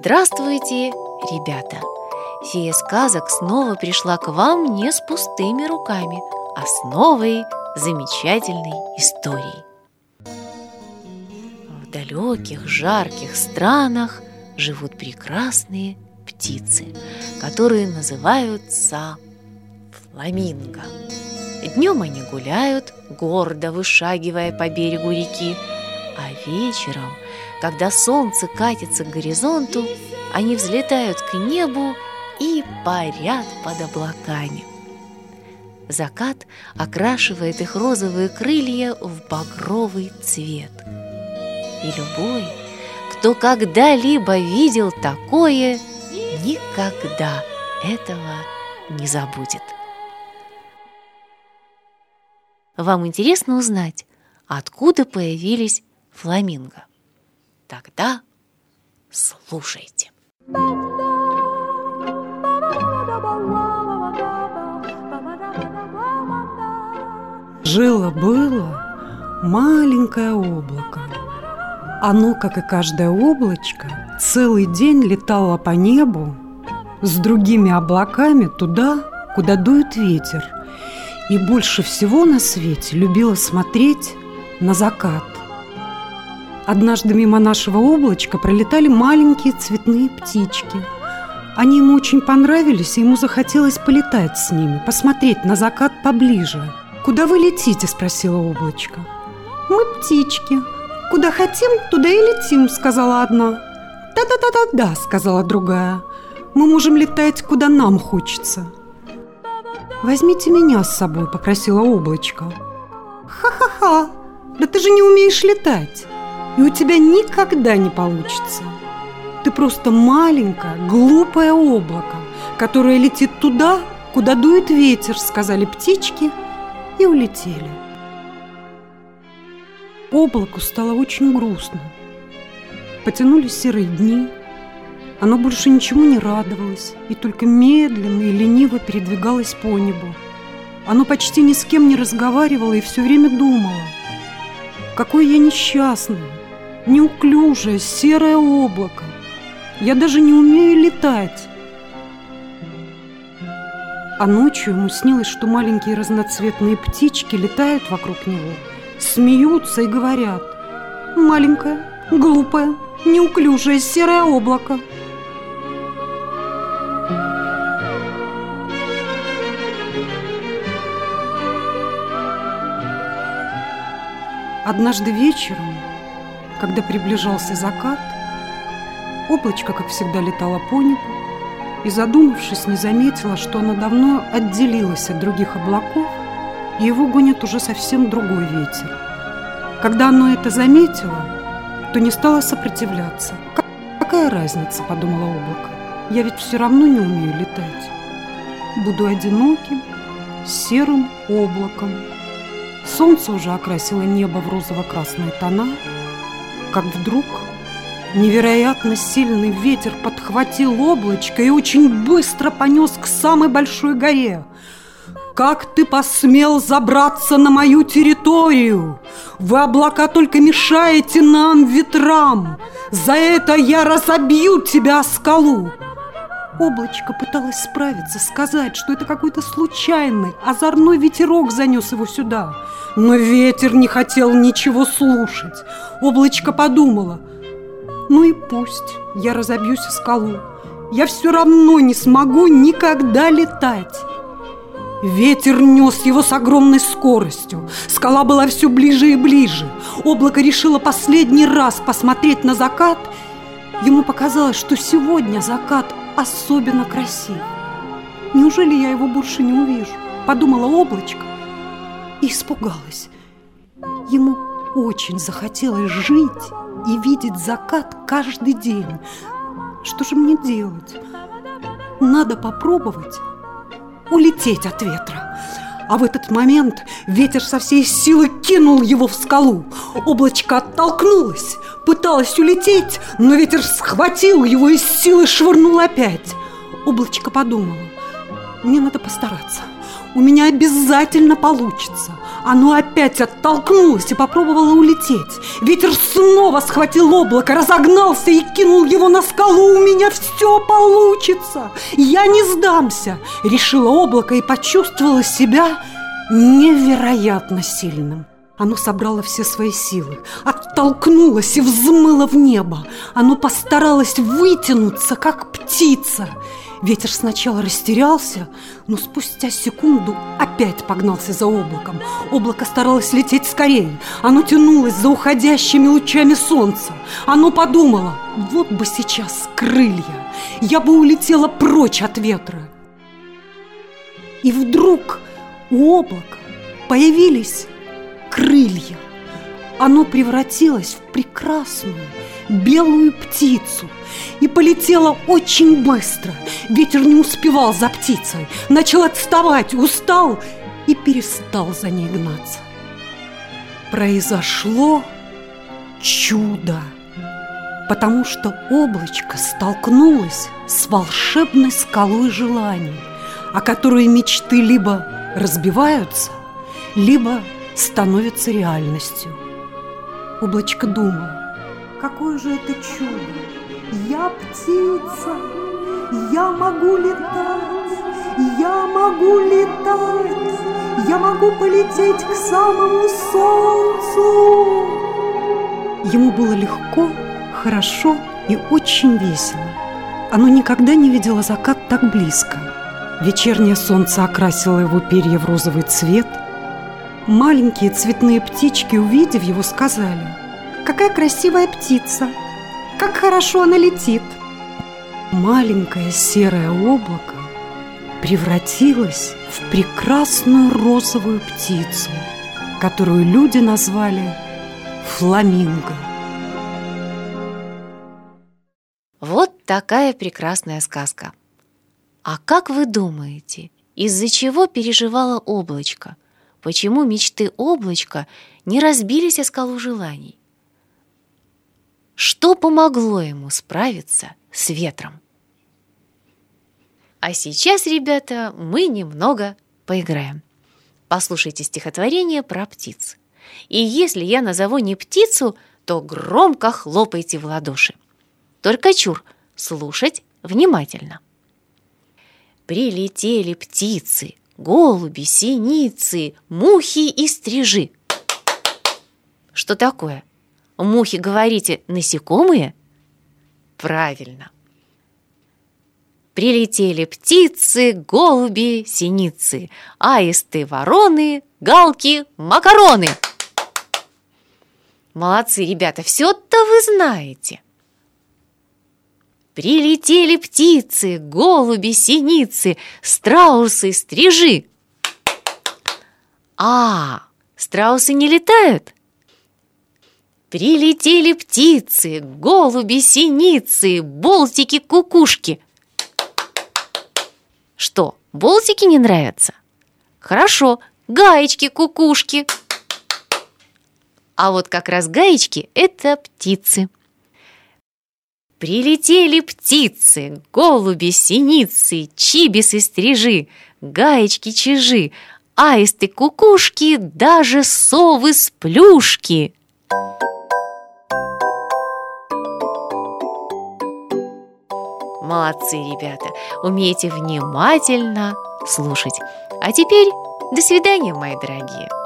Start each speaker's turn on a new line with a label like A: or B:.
A: Здравствуйте, ребята! Фея сказок снова пришла к вам не с пустыми руками, а с новой замечательной историей. В далеких, жарких странах живут прекрасные птицы, которые называются фламинго. Днем они гуляют, гордо вышагивая по берегу реки, а вечером, когда солнце катится к горизонту, они взлетают к небу и парят под облаками. Закат окрашивает их розовые крылья в багровый цвет. И любой, кто когда-либо видел такое, никогда этого не забудет. Вам интересно узнать, откуда появились фламинго? Тогда слушайте.
B: Жило-было маленькое облако. Оно, как и каждое облачко, целый день летало по небу с другими облаками туда, куда дует ветер, и больше всего на свете любило смотреть на закат. Однажды мимо нашего облачка пролетали маленькие цветные птички. Они ему очень понравились, и ему захотелось полетать с ними, посмотреть на закат поближе. «Куда вы летите?» – спросила облачко. «Мы птички. Куда хотим, туда и летим», – сказала одна. «Да-да-да-да-да», – сказала другая. «Мы можем летать, куда нам хочется». «Возьмите меня с собой», – попросила облачко. «Ха-ха-ха! Да ты же не умеешь летать, и у тебя никогда не получится. Ты просто маленькое, глупое облако, которое летит туда, куда дует ветер», – сказали птички и улетели. Облаку стало очень грустно. Потянулись серые дни – оно больше ничему не радовалось и только медленно и лениво передвигалось по небу. Оно почти ни с кем не разговаривало и все время думало. Какое я несчастное, неуклюжее, серое облако. Я даже не умею летать. А ночью ему снилось, что маленькие разноцветные птички летают вокруг него, смеются и говорят «Маленькое, глупое, неуклюжее серое облако». Однажды вечером, когда приближался закат, облачко, как всегда, летало по небу и, задумавшись, не заметила, что оно давно отделилось от других облаков, и его гонит уже совсем другой ветер. Когда оно это заметило, то не стало сопротивляться. «Какая разница?» – подумала облако. «Я ведь все равно не умею летать. Буду одиноким, серым облаком». Солнце уже окрасило небо в розово-красные тона, как вдруг невероятно сильный ветер подхватил облачко и очень быстро понес к самой большой горе. «Как ты посмел забраться на мою территорию? Вы, облака, только мешаете нам, ветрам! За это я разобью тебя о скалу!» Облачко пыталось справиться, сказать, что это какой-то случайный, озорной ветерок занес его сюда. Но ветер не хотел ничего слушать. Облачко подумала, ну и пусть я разобьюсь о скалу. Я все равно не смогу никогда летать. Ветер нес его с огромной скоростью. Скала была все ближе и ближе. Облако решило последний раз посмотреть на закат. Ему показалось, что сегодня закат особенно красив. Неужели я его больше не увижу? Подумала облачко и испугалась. Ему очень захотелось жить и видеть закат каждый день. Что же мне делать? Надо попробовать улететь от ветра. А в этот момент ветер со всей силы кинул его в скалу. Облачко оттолкнулось, пыталось улететь, но ветер схватил его и с силы швырнул опять. Облачко подумало, мне надо постараться. У меня обязательно получится. Оно опять оттолкнулось и попробовало улететь. Ветер снова схватил облако, разогнался и кинул его на скалу. У меня все получится. Я не сдамся, решила облако и почувствовала себя невероятно сильным. Оно собрало все свои силы, оттолкнулось и взмыло в небо. Оно постаралось вытянуться, как птица. Ветер сначала растерялся, но спустя секунду опять погнался за облаком. Облако старалось лететь скорее. Оно тянулось за уходящими лучами солнца. Оно подумало, вот бы сейчас крылья, я бы улетела прочь от ветра. И вдруг у облака появились крылья. Оно превратилось в прекрасную белую птицу и полетело очень быстро. Ветер не успевал за птицей, начал отставать, устал и перестал за ней гнаться. Произошло чудо, потому что облачко столкнулось с волшебной скалой желаний, о которой мечты либо разбиваются, либо становится реальностью. Облачко думало, какое же это чудо! Я птица, я могу летать, я могу летать, я могу полететь к самому солнцу. Ему было легко, хорошо и очень весело. Оно никогда не видело закат так близко. Вечернее солнце окрасило его перья в розовый цвет – Маленькие цветные птички, увидев его, сказали «Какая красивая птица! Как хорошо она летит!» Маленькое серое облако превратилось в прекрасную розовую птицу, которую люди назвали фламинго.
A: Вот такая прекрасная сказка. А как вы думаете, из-за чего переживало облачко – почему мечты облачка не разбились о скалу желаний. Что помогло ему справиться с ветром? А сейчас, ребята, мы немного поиграем. Послушайте стихотворение про птиц. И если я назову не птицу, то громко хлопайте в ладоши. Только чур, слушать внимательно. Прилетели птицы, голуби, синицы, мухи и стрижи. Что такое? Мухи, говорите, насекомые? Правильно. Прилетели птицы, голуби, синицы, аисты, вороны, галки, макароны. Молодцы, ребята, все-то вы знаете. Прилетели птицы, голуби, синицы, страусы, стрижи. А, страусы не летают? Прилетели птицы, голуби, синицы, болтики, кукушки. Что, болтики не нравятся? Хорошо, гаечки, кукушки. А вот как раз гаечки – это птицы. Прилетели птицы, голуби, синицы, чибисы, стрижи, гаечки, чижи, аисты, кукушки, даже совы с плюшки. Молодцы, ребята, умеете внимательно слушать. А теперь до свидания, мои дорогие.